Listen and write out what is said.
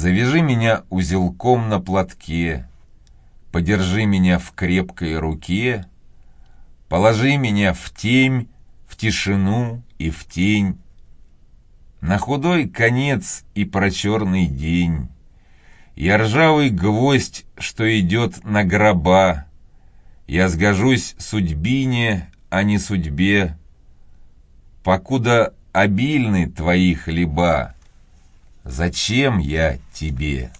Завяжи меня узелком на платке, Подержи меня в крепкой руке, Положи меня в темь, в тишину и в тень, На худой конец и про черный день. Я ржавый гвоздь, что идет на гроба, Я сгожусь судьбине, а не судьбе, Покуда обильны твои хлеба, Зачем я тебе?»